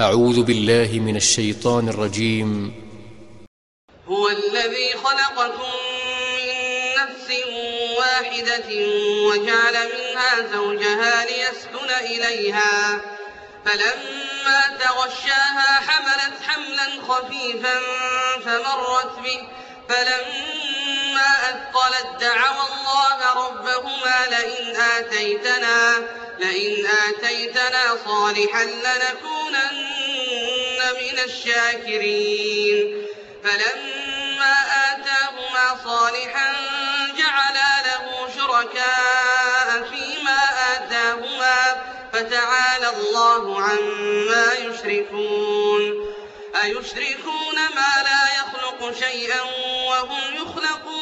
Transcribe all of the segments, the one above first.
أعوذ بالله من الشيطان الرجيم. هو الذي خلقكم من نفس واحدة وجعل منها زوجها ليسكن إليها. فلما تغشاها حملت حملا خفيفا فمرت به. فلما أثقلت دعوا الله ربهما لئن آتيتنا. لئن آتيتنا صالحا لنكونن من الشاكرين. فلما آتاهما صالحا جعلا له شركاء فيما آتاهما فتعالى الله عما يشركون. أيشركون ما لا يخلق شيئا وهم يخلقون؟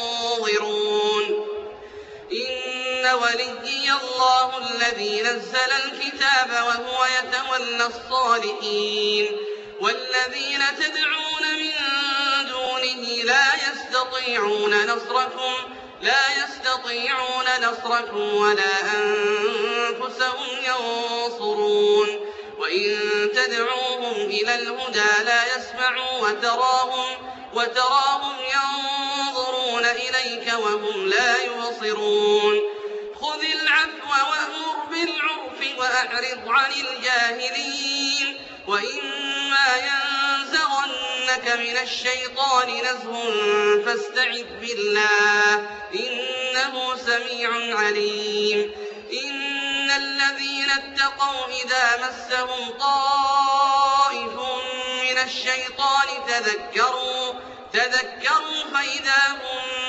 إن وليي الله الذي نزل الكتاب وهو يتولى الصالحين. والذين تدعون من دونه لا يستطيعون نصركم لا يستطيعون نصركم ولا أنفسهم ينصرون. وإن تدعوهم إلى الهدى لا يسمعوا وتراهم وتراهم ينظرون إليك وهم لا يبصرون. خذ العفو وأمر بالعرف وأعرض عن الجاهلين. وإما ينزغنك من الشيطان نزغ فاستعذ بالله. إنه سميع عليم. إن الذين اتقوا إذا مسهم طائف من الشيطان تذكروا تذكروا فإذا هم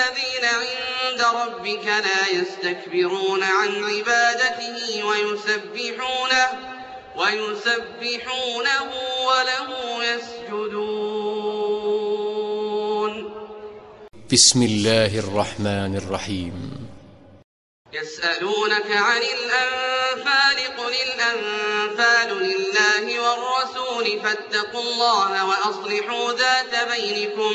الذين عند ربك لا يستكبرون عن عبادته ويسبحونه ويسبحونه وله يسجدون. بسم الله الرحمن الرحيم. يسألونك عن الأنفال قل الأنفال لله والرسول فاتقوا الله وأصلحوا ذات بينكم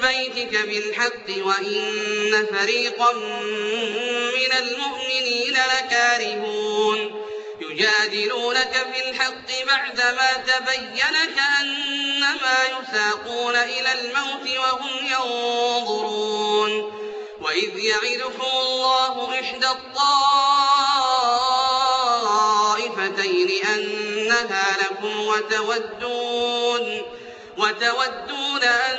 بيتك بالحق وإن فريقا من المؤمنين لكارهون. يجادلونك في الحق بعدما تبين كأنما يساقون إلى الموت وهم ينظرون. وإذ يعدكم الله إحدى الطائفتين أنها لكم وتودون وتودون أن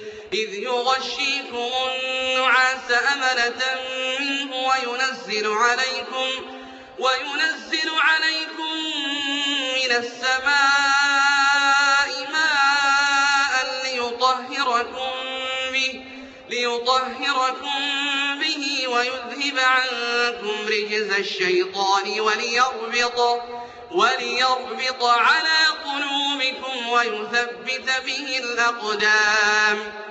إذ يغشيكم النعاس أمنة منه وينزل عليكم وينزل عليكم من السماء ماء ليطهركم به ليطهركم به ويذهب عنكم رجز الشيطان وليربط وليربط على قلوبكم ويثبت به الأقدام.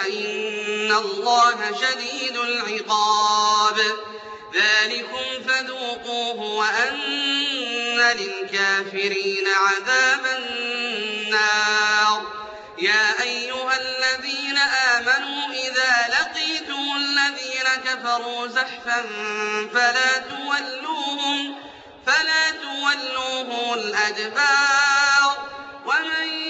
فإن الله شديد العقاب ذلكم فذوقوه وأن للكافرين عذاب النار يا أيها الذين آمنوا إذا لقيتم الذين كفروا زحفا فلا تولوهم فلا تولوهم الأدبار ومن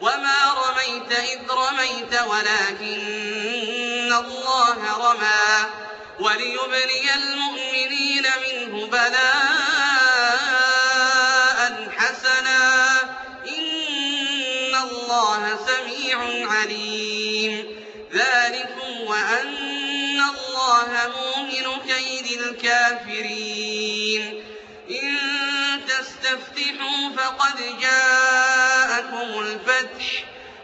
وما رميت إذ رميت ولكن الله رمى وليبلي المؤمنين منه بلاء حسنا إن الله سميع عليم ذلكم وأن الله موهن كيد الكافرين إن تستفتحوا فقد الفتح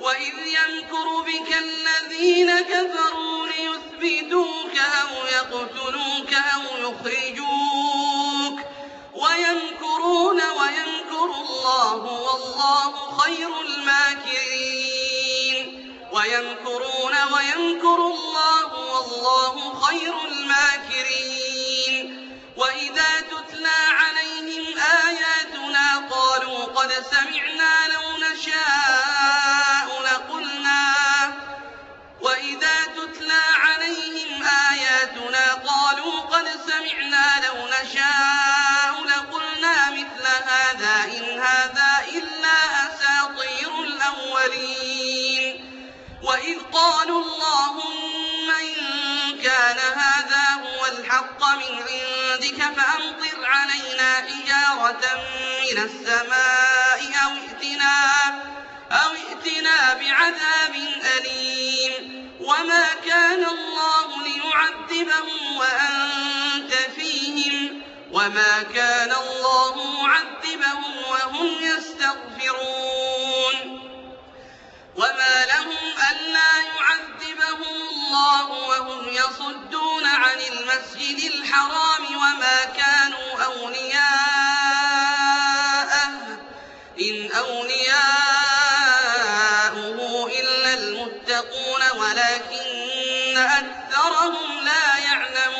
وإذ يمكر بك الذين كفروا ليثبتوك أو يقتلوك أو يخرجوك سمعنا لو نشاء لقلنا مثل هذا إن هذا إلا أساطير الأولين. وإذ قالوا اللهم إن كان هذا هو الحق من عندك فأمطر علينا حجارة من السماء أو ائتنا, أو ائتنا بعذاب أليم. وما كان الله ليعذبهم وأنت وما كان الله معذبهم وهم يستغفرون. وما لهم ألا يعذبهم الله وهم يصدون عن المسجد الحرام وما كانوا أولياءه إن أولياؤه إلا المتقون ولكن أكثرهم لا يعلمون.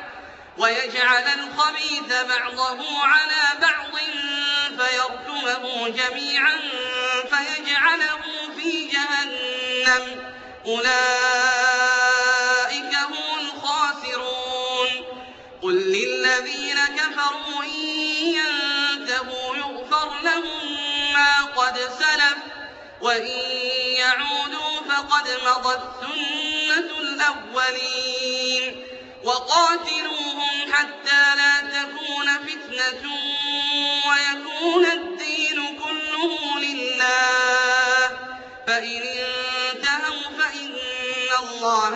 ويجعل الخبيث بعضه على بعض فيركمه جميعا فيجعله في جهنم. أولئك هم الخاسرون. قل للذين كفروا إن ينتهوا يغفر لهم ما قد سلف وإن يعودوا فقد مضت سنة الأولين. وقاتلوهم